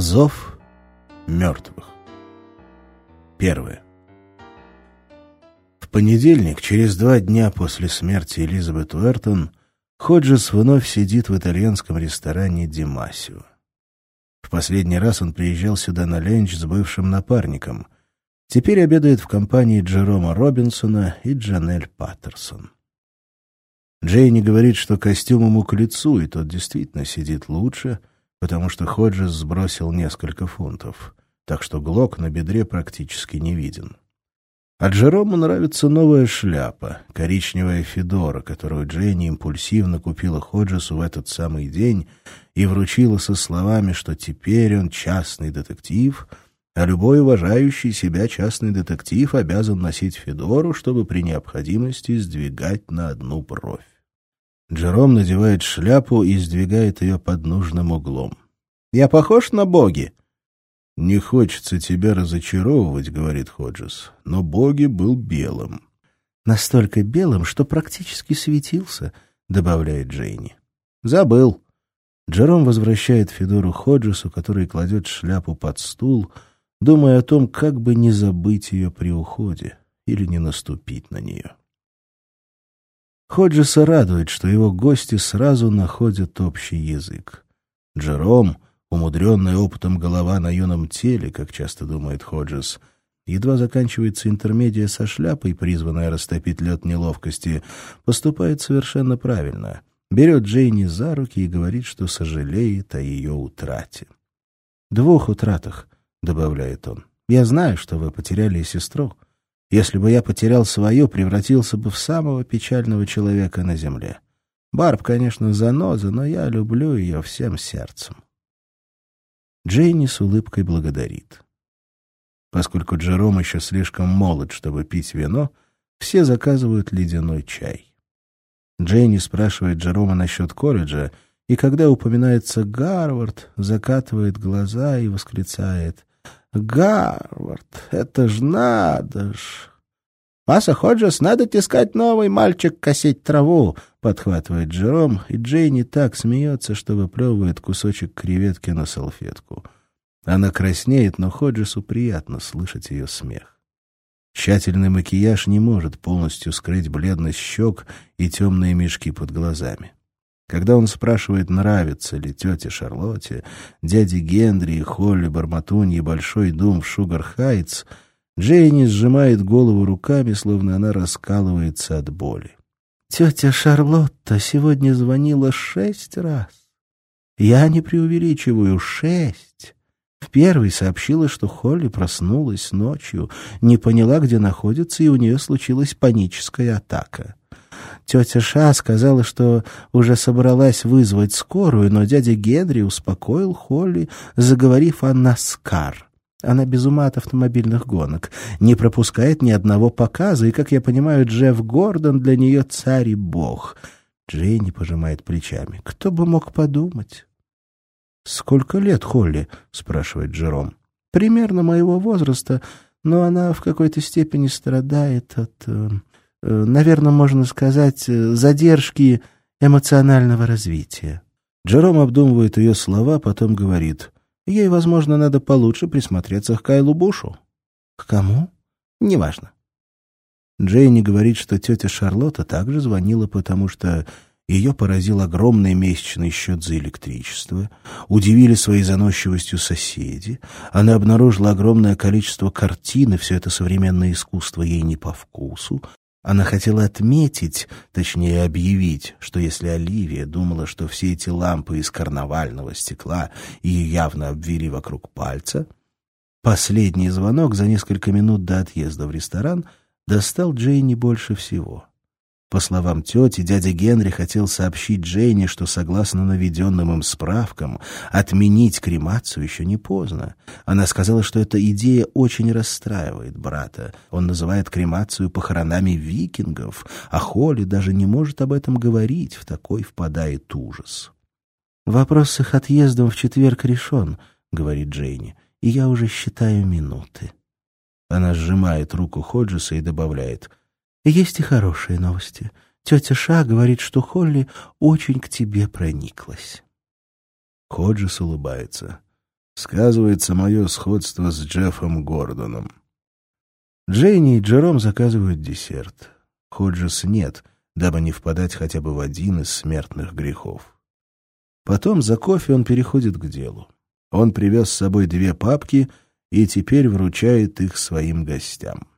Зов мертвых. Первое. В понедельник, через два дня после смерти Элизабет Уэртон, Ходжес вновь сидит в итальянском ресторане «Димасио». В последний раз он приезжал сюда на ленч с бывшим напарником. Теперь обедает в компании Джерома Робинсона и Джанель Паттерсон. Джейни говорит, что костюм ему к лицу, и тот действительно сидит лучше, потому что Ходжес сбросил несколько фунтов, так что глок на бедре практически не виден. А Джерому нравится новая шляпа, коричневая Федора, которую Дженни импульсивно купила Ходжесу в этот самый день и вручила со словами, что теперь он частный детектив, а любой уважающий себя частный детектив обязан носить Федору, чтобы при необходимости сдвигать на одну бровь. Джером надевает шляпу и сдвигает ее под нужным углом. «Я похож на боги?» «Не хочется тебя разочаровывать», — говорит Ходжес, — «но Боги был белым». «Настолько белым, что практически светился», — добавляет Джейни. «Забыл». Джером возвращает Федору Ходжесу, который кладет шляпу под стул, думая о том, как бы не забыть ее при уходе или не наступить на нее. Ходжеса радует, что его гости сразу находят общий язык. Джером — Умудренная опытом голова на юном теле, как часто думает Ходжес, едва заканчивается интермедия со шляпой, призванная растопить лед неловкости, поступает совершенно правильно. Берет Джейни за руки и говорит, что сожалеет о ее утрате. «Двух утратах», — добавляет он. «Я знаю, что вы потеряли сестру. Если бы я потерял свою, превратился бы в самого печального человека на земле. Барб, конечно, заноза, но я люблю ее всем сердцем». Джейни с улыбкой благодарит. Поскольку Джером еще слишком молод, чтобы пить вино, все заказывают ледяной чай. Джейни спрашивает Джерома насчет колледжа, и когда упоминается Гарвард, закатывает глаза и восклицает «Гарвард, это ж надо ж!» «Маса Ходжес, надо тискать новый мальчик косить траву!» — подхватывает Джером, и Джейни так смеется, что выплевывает кусочек креветки на салфетку. Она краснеет, но Ходжесу приятно слышать ее смех. Тщательный макияж не может полностью скрыть бледность щек и темные мешки под глазами. Когда он спрашивает, нравится ли тете Шарлотте, дяде Генри и Холли Барматунье большой дом в Шугар-Хайтс — Джейни сжимает голову руками, словно она раскалывается от боли. Тетя Шарлотта сегодня звонила шесть раз. Я не преувеличиваю, шесть. В первый сообщила, что Холли проснулась ночью, не поняла, где находится, и у нее случилась паническая атака. Тетя Ша сказала, что уже собралась вызвать скорую, но дядя Генри успокоил Холли, заговорив о Наскар. Она без ума от автомобильных гонок, не пропускает ни одного показа, и, как я понимаю, Джефф Гордон для нее царь и бог. Джейни пожимает плечами. Кто бы мог подумать? «Сколько лет Холли?» — спрашивает Джером. «Примерно моего возраста, но она в какой-то степени страдает от, э, наверное, можно сказать, задержки эмоционального развития». Джером обдумывает ее слова, потом говорит — Ей, возможно, надо получше присмотреться к Кайлу Бушу. К кому? Неважно. Джейни говорит, что тетя Шарлотта также звонила, потому что ее поразил огромный месячный счет за электричество, удивили своей заносчивостью соседи, она обнаружила огромное количество картин, и все это современное искусство ей не по вкусу, она хотела отметить, точнее объявить, что если Оливия думала, что все эти лампы из карнавального стекла ее явно обвели вокруг пальца, последний звонок за несколько минут до отъезда в ресторан достал Джейни больше всего. По словам тети, дядя Генри хотел сообщить Джейни, что, согласно наведенным им справкам, отменить кремацию еще не поздно. Она сказала, что эта идея очень расстраивает брата. Он называет кремацию похоронами викингов, а Холли даже не может об этом говорить, в такой впадает ужас. «Вопрос с их отъездом в четверг решен», — говорит Джейни, — «и я уже считаю минуты». Она сжимает руку Ходжеса и добавляет — есть и хорошие новости. Тетя Ша говорит, что Холли очень к тебе прониклась. Ходжес улыбается. Сказывается мое сходство с Джеффом Гордоном. Джейни и Джером заказывают десерт. Ходжес нет, дабы не впадать хотя бы в один из смертных грехов. Потом за кофе он переходит к делу. Он привез с собой две папки и теперь вручает их своим гостям.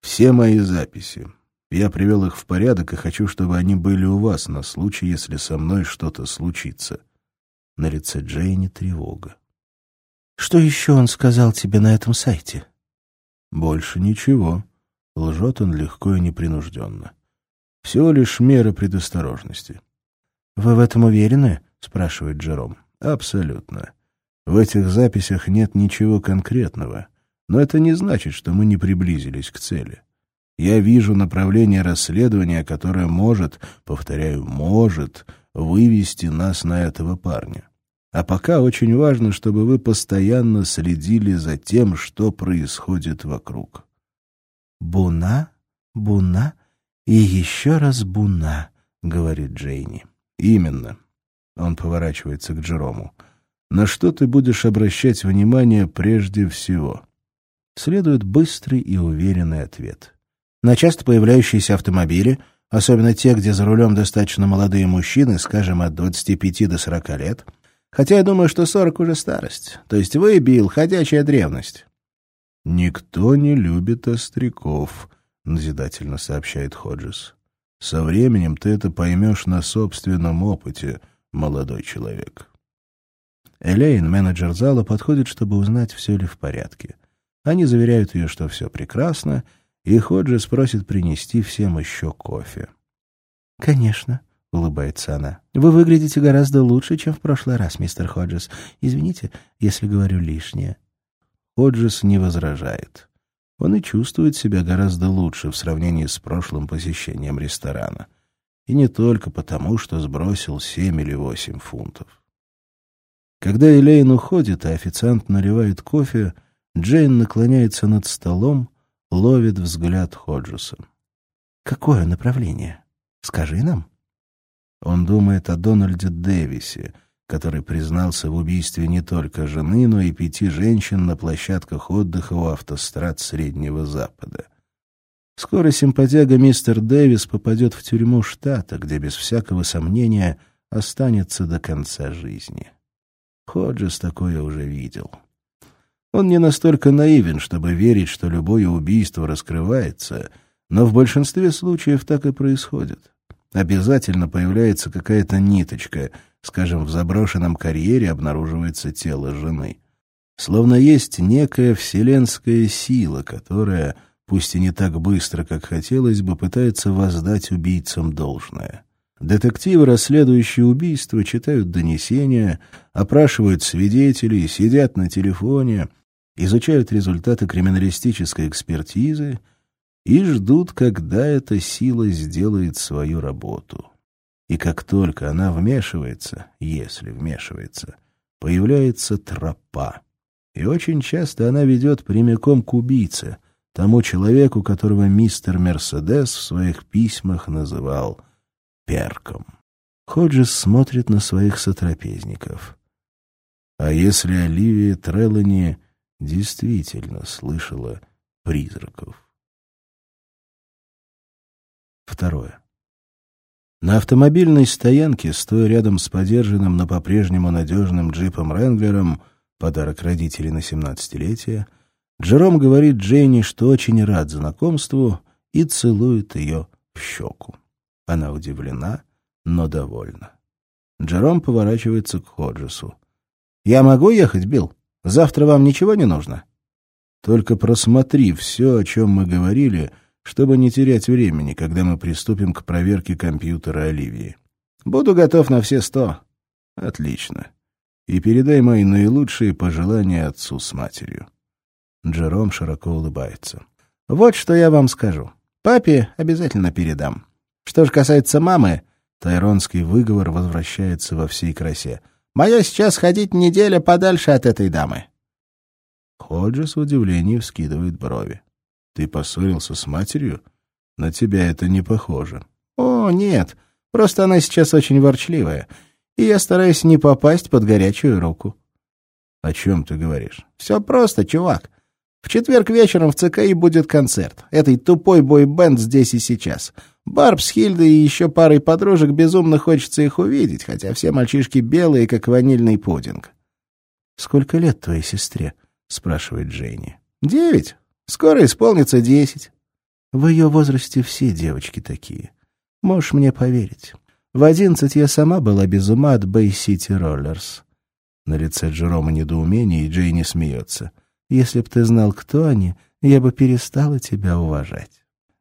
Все мои записи. Я привел их в порядок и хочу, чтобы они были у вас на случай, если со мной что-то случится. На лице Джейни тревога. Что еще он сказал тебе на этом сайте? Больше ничего. Лжет он легко и непринужденно. Всего лишь мера предосторожности. Вы в этом уверены? Спрашивает Джером. Абсолютно. В этих записях нет ничего конкретного, но это не значит, что мы не приблизились к цели. Я вижу направление расследования, которое может, повторяю, может вывести нас на этого парня. А пока очень важно, чтобы вы постоянно следили за тем, что происходит вокруг. «Буна, буна и еще раз буна», — говорит Джейни. «Именно». Он поворачивается к Джерому. На что ты будешь обращать внимание прежде всего? Следует быстрый и уверенный ответ. На часто появляющиеся автомобили, особенно те, где за рулем достаточно молодые мужчины, скажем, от 25 до 40 лет, хотя я думаю, что 40 уже старость, то есть вы, Билл, ходячая древность. «Никто не любит остряков», — назидательно сообщает Ходжес. «Со временем ты это поймешь на собственном опыте, молодой человек». Элейн, менеджер зала, подходит, чтобы узнать, все ли в порядке. Они заверяют ее, что все прекрасно, и Ходжи спросит принести всем еще кофе. «Конечно», — улыбается она. «Вы выглядите гораздо лучше, чем в прошлый раз, мистер Ходжес. Извините, если говорю лишнее». Ходжес не возражает. Он и чувствует себя гораздо лучше в сравнении с прошлым посещением ресторана. И не только потому, что сбросил семь или восемь фунтов. Когда Элейн уходит, а официант наливает кофе, Джейн наклоняется над столом, ловит взгляд Ходжеса. «Какое направление? Скажи нам». Он думает о Дональде Дэвисе, который признался в убийстве не только жены, но и пяти женщин на площадках отдыха у автострад Среднего Запада. Скоро симпатяга мистер Дэвис попадет в тюрьму штата, где без всякого сомнения останется до конца жизни. Ходжес такое уже видел. Он не настолько наивен, чтобы верить, что любое убийство раскрывается, но в большинстве случаев так и происходит. Обязательно появляется какая-то ниточка, скажем, в заброшенном карьере обнаруживается тело жены. Словно есть некая вселенская сила, которая, пусть и не так быстро, как хотелось бы, пытается воздать убийцам должное. Детективы, расследующие убийства, читают донесения, опрашивают свидетелей, сидят на телефоне, изучают результаты криминалистической экспертизы и ждут, когда эта сила сделает свою работу. И как только она вмешивается, если вмешивается, появляется тропа. И очень часто она ведет прямиком к убийце, тому человеку, которого мистер Мерседес в своих письмах называл перком. Ходжес смотрит на своих сотрапезников. А если Оливия Треллани действительно слышала призраков? Второе. На автомобильной стоянке, стоя рядом с подержанным, но по-прежнему надежным джипом Ренглером, подарок родителей на семнадцатилетие, Джером говорит Дженни, что очень рад знакомству, и целует ее в щеку. Она удивлена, но довольна. Джером поворачивается к Ходжесу. «Я могу ехать, Билл? Завтра вам ничего не нужно?» «Только просмотри все, о чем мы говорили, чтобы не терять времени, когда мы приступим к проверке компьютера Оливии. Буду готов на все сто». «Отлично. И передай мои наилучшие пожелания отцу с матерью». Джером широко улыбается. «Вот что я вам скажу. Папе обязательно передам. Что же касается мамы, Тайронский выговор возвращается во всей красе. «Моя сейчас ходить неделя подальше от этой дамы». Ходжес в удивлении вскидывает брови. «Ты поссорился с матерью? На тебя это не похоже». «О, нет, просто она сейчас очень ворчливая, и я стараюсь не попасть под горячую руку». О чем ты говоришь? Все просто, чувак. В четверг вечером в ЦКИ будет концерт. Этот тупой бой-бенд здесь и сейчас. Барб с Хильдой и еще парой подружек безумно хочется их увидеть, хотя все мальчишки белые, как ванильный пудинг. «Сколько лет твоей сестре?» — спрашивает Джейни. «Девять. Скоро исполнится десять». В ее возрасте все девочки такие. Можешь мне поверить. В одиннадцать я сама была без ума от Бэй-Сити Роллерс. На лице Джерома недоумение, и Джейни смеется. Если б ты знал, кто они, я бы перестала тебя уважать.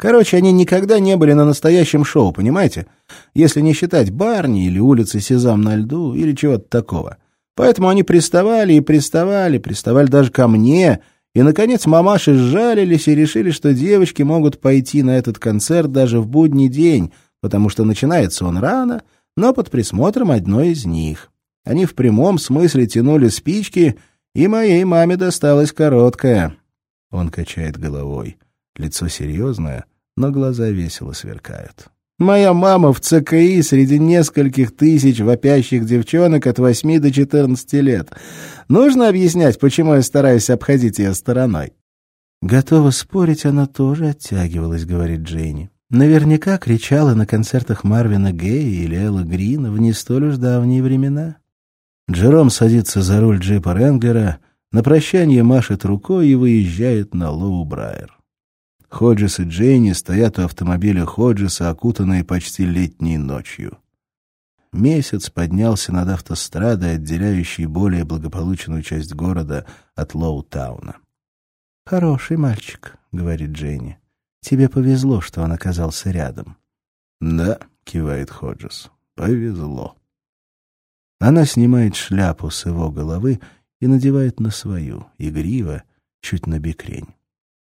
Короче, они никогда не были на настоящем шоу, понимаете? Если не считать Барни или улицы Сезам на льду или чего-то такого. Поэтому они приставали и приставали, приставали даже ко мне, и, наконец, мамаши сжалились и решили, что девочки могут пойти на этот концерт даже в будний день, потому что начинается он рано, но под присмотром одной из них. Они в прямом смысле тянули спички, и моей маме досталась короткая. Он качает головой. Лицо серьезное, но глаза весело сверкают. Моя мама в ЦКИ среди нескольких тысяч вопящих девчонок от 8 до 14 лет. Нужно объяснять, почему я стараюсь обходить ее стороной. Готова спорить, она тоже оттягивалась, говорит Джейни. Наверняка кричала на концертах Марвина Гея или Элла Грина в не столь уж давние времена. Джером садится за руль джипа Ренглера, на прощание машет рукой и выезжает на Лоу-Брайер. Ходжес и Джейни стоят у автомобиля Ходжеса, окутанные почти летней ночью. Месяц поднялся над автострадой, отделяющей более благополучную часть города от Лоу-тауна. «Хороший мальчик», — говорит Джейни. «Тебе повезло, что он оказался рядом». «Да», — кивает Ходжес, — «повезло». Она снимает шляпу с его головы и надевает на свою, игриво, чуть на бекрень.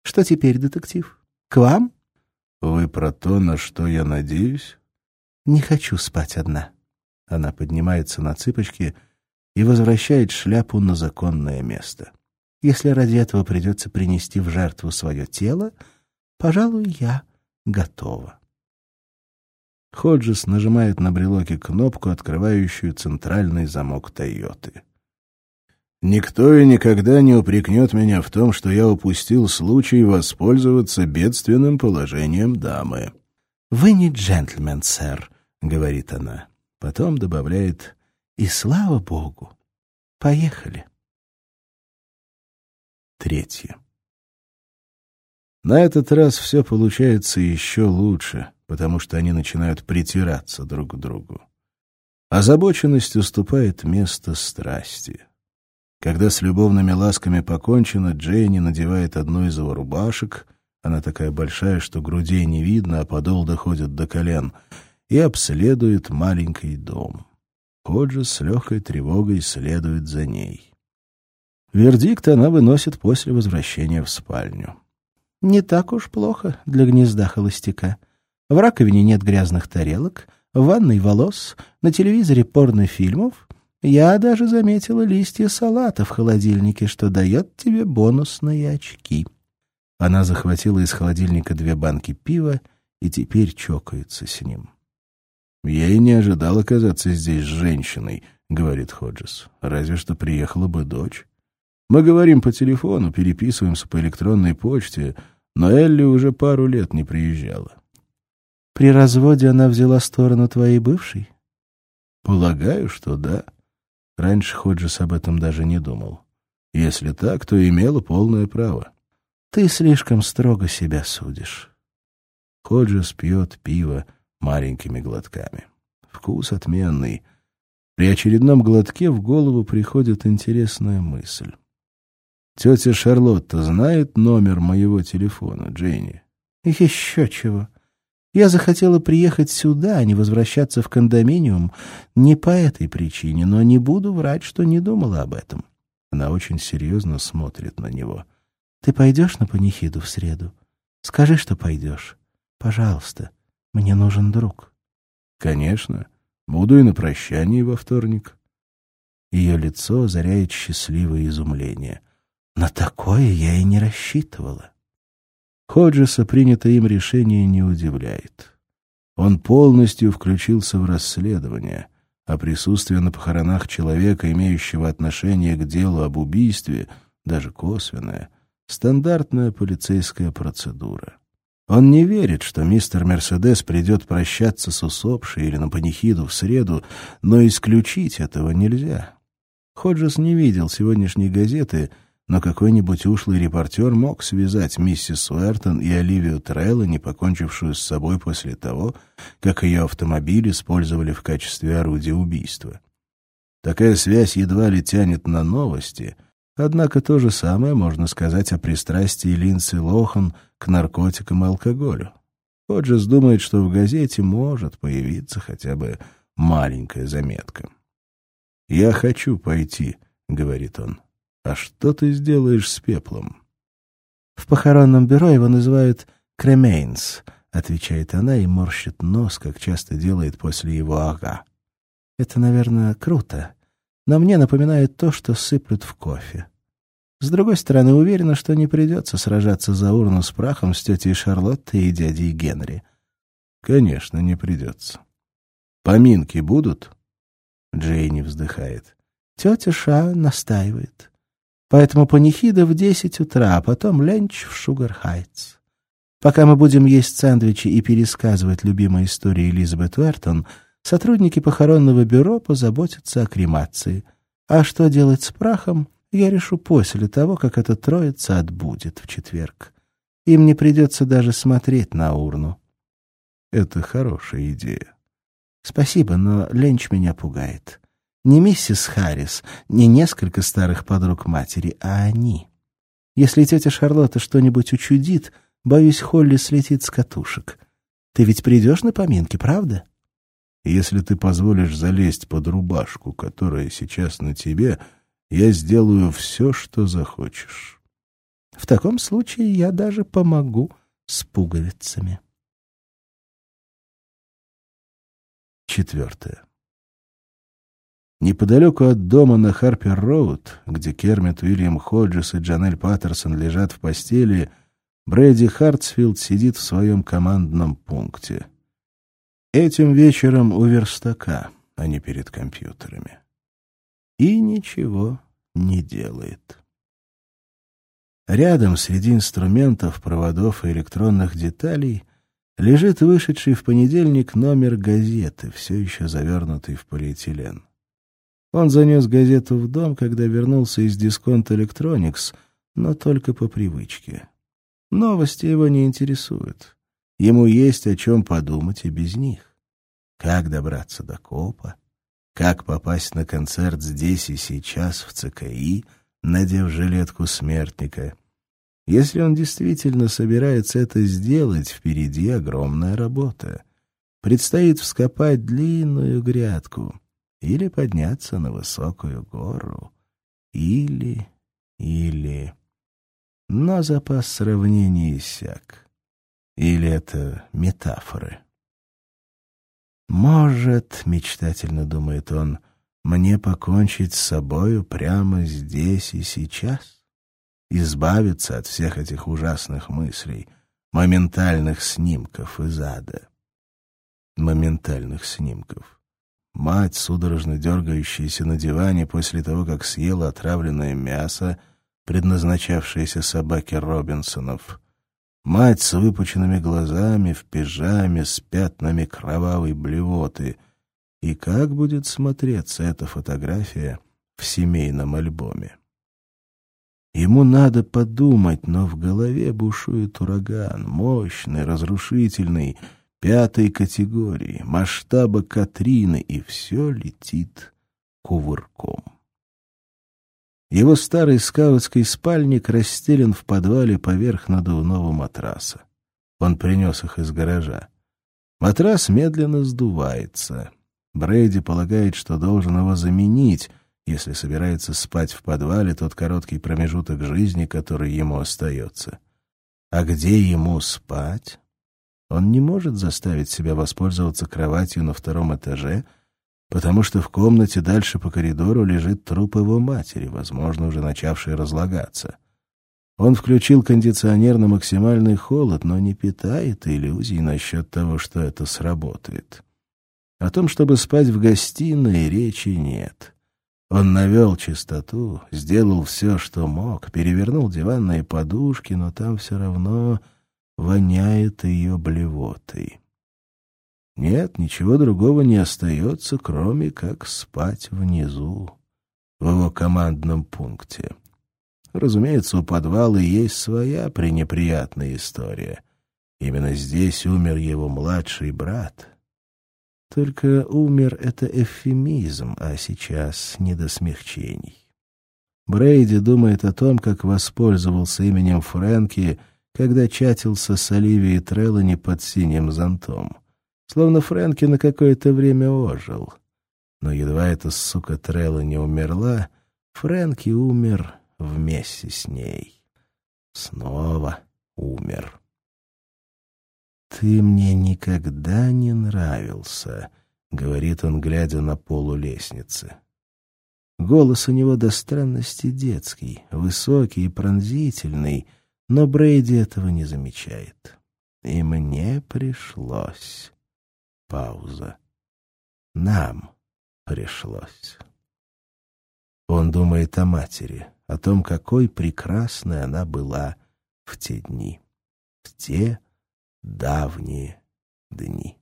Что теперь, детектив? К вам? Вы про то, на что я надеюсь? Не хочу спать одна. Она поднимается на цыпочки и возвращает шляпу на законное место. Если ради этого придется принести в жертву свое тело, пожалуй, я готова. Ходжес нажимает на брелоке кнопку, открывающую центральный замок Тойоты. Никто и никогда не упрекнет меня в том, что я упустил случай воспользоваться бедственным положением дамы. — Вы не джентльмен, сэр, — говорит она. Потом добавляет «И слава богу! Поехали!» Третье. На этот раз все получается еще лучше, потому что они начинают притираться друг к другу. Озабоченность уступает место страсти. Когда с любовными ласками покончено, Джейни надевает одну из его рубашек, она такая большая, что грудей не видно, а подол доходит до колен, и обследует маленький дом. Ходжес с легкой тревогой следует за ней. Вердикт она выносит после возвращения в спальню. «Не так уж плохо для гнезда холостяка. В раковине нет грязных тарелок, в ванной волос, на телевизоре порнофильмов, я даже заметила листья салата в холодильнике, что дает тебе бонусные очки. Она захватила из холодильника две банки пива и теперь чокается с ним. «Я и не ожидал оказаться здесь с женщиной», — говорит Ходжес. «Разве что приехала бы дочь. Мы говорим по телефону, переписываемся по электронной почте, но Элли уже пару лет не приезжала». «При разводе она взяла сторону твоей бывшей?» «Полагаю, что да». Раньше Ходжес об этом даже не думал. Если так, то имела полное право. Ты слишком строго себя судишь. Ходжес пьет пиво маленькими глотками. Вкус отменный. При очередном глотке в голову приходит интересная мысль. Тетя Шарлотта знает номер моего телефона, Дженни? Еще чего. Я захотела приехать сюда, а не возвращаться в кондоминиум не по этой причине, но не буду врать, что не думала об этом. Она очень серьезно смотрит на него. Ты пойдешь на панихиду в среду? Скажи, что пойдешь. Пожалуйста, мне нужен друг. Конечно. Буду и на прощании во вторник. Ее лицо озаряет счастливое изумление. На такое я и не рассчитывала. Ходжеса принятое им решение не удивляет. Он полностью включился в расследование, а присутствие на похоронах человека, имеющего отношение к делу об убийстве, даже косвенное, стандартная полицейская процедура. Он не верит, что мистер Мерседес придет прощаться с усопшей или на панихиду в среду, но исключить этого нельзя. Ходжес не видел сегодняшней газеты, но какой-нибудь ушлый репортер мог связать миссис Уэртон и Оливию Трелло, не покончившую с собой после того, как ее автомобиль использовали в качестве орудия убийства. Такая связь едва ли тянет на новости, однако то же самое можно сказать о пристрастии Линдси Лохан к наркотикам и алкоголю. Ходжес думает, что в газете может появиться хотя бы маленькая заметка. «Я хочу пойти», — говорит он. «А что ты сделаешь с пеплом?» «В похоронном бюро его называют «кремейнс», — отвечает она и морщит нос, как часто делает после его «ага». «Это, наверное, круто, но мне напоминает то, что сыплют в кофе. С другой стороны, уверена, что не придется сражаться за урну с прахом с тетей Шарлоттой и дядей Генри». «Конечно, не придется. Поминки будут?» Джейни вздыхает. Тетя Ша настаивает. Поэтому панихида в десять утра, а потом ленч в Шугар-Хайтс. Пока мы будем есть сэндвичи и пересказывать любимые истории Элизабет Уэртон, сотрудники похоронного бюро позаботятся о кремации. А что делать с прахом, я решу после того, как эта троица отбудет в четверг. Им не придется даже смотреть на урну. Это хорошая идея. Спасибо, но Ленч меня пугает. Не миссис Харрис, не несколько старых подруг матери, а они. Если тетя Шарлотта что-нибудь учудит, боюсь, Холли слетит с катушек. Ты ведь придешь на поминки, правда? Если ты позволишь залезть под рубашку, которая сейчас на тебе, я сделаю все, что захочешь. В таком случае я даже помогу с пуговицами. Четвертое. Неподалеку от дома на Харпер-Роуд, где Кермит Уильям Ходжес и Джанель Паттерсон лежат в постели, Брэди Хартсфилд сидит в своем командном пункте. Этим вечером у верстака, а не перед компьютерами. И ничего не делает. Рядом, среди инструментов, проводов и электронных деталей, лежит вышедший в понедельник номер газеты, все еще завернутый в полиэтилен. Он занес газету в дом, когда вернулся из дисконт Electronics, но только по привычке. Новости его не интересуют. Ему есть о чем подумать и без них. Как добраться до копа? Как попасть на концерт здесь и сейчас в ЦКИ, надев жилетку смертника? Если он действительно собирается это сделать, впереди огромная работа. Предстоит вскопать длинную грядку или подняться на высокую гору. Или, или... Но запас сравнений иссяк. Или это метафоры? «Может, — мечтательно думает он, — мне покончить с собою прямо здесь и сейчас?» избавиться от всех этих ужасных мыслей, моментальных снимков из ада. Моментальных снимков. Мать, судорожно дергающаяся на диване после того, как съела отравленное мясо, предназначавшееся собаке Робинсонов. Мать с выпученными глазами, в пижаме, с пятнами кровавой блевоты. И как будет смотреться эта фотография в семейном альбоме? Ему надо подумать, но в голове бушует ураган, мощный, разрушительный, пятой категории, масштаба Катрины, и все летит кувырком. Его старый скаутский спальник расстелен в подвале поверх надувного матраса. Он принес их из гаража. Матрас медленно сдувается. Брейди полагает, что должен его заменить — если собирается спать в подвале тот короткий промежуток жизни, который ему остается. А где ему спать? Он не может заставить себя воспользоваться кроватью на втором этаже, потому что в комнате дальше по коридору лежит труп его матери, возможно, уже начавший разлагаться. Он включил кондиционер на максимальный холод, но не питает иллюзий насчет того, что это сработает. О том, чтобы спать в гостиной, речи нет. Он навел чистоту, сделал все, что мог, перевернул диванные подушки, но там все равно воняет ее блевотой. Нет, ничего другого не остается, кроме как спать внизу, в его командном пункте. Разумеется, у подвала есть своя пренеприятная история. Именно здесь умер его младший брат. Только умер — это эвфемизм, а сейчас не до смягчений. Брейди думает о том, как воспользовался именем Фрэнки, когда чатился с Оливией Треллани под синим зонтом. Словно Фрэнки на какое-то время ожил. Но едва эта сука Трелла не умерла, Фрэнки умер вместе с ней. Снова умер. «Ты мне никогда не нравился», — говорит он, глядя на полу лестницы. Голос у него до странности детский, высокий и пронзительный, но Брейди этого не замечает. И мне пришлось. Пауза. Нам пришлось. Он думает о матери, о том, какой прекрасной она была в те дни, в те давние дни.